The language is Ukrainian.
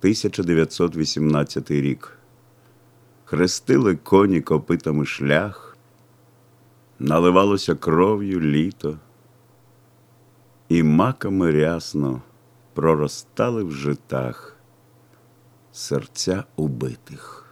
1918 рік. Хрестили коні копитами шлях, наливалося кров'ю літо, і маками рясно проростали в житах серця убитих.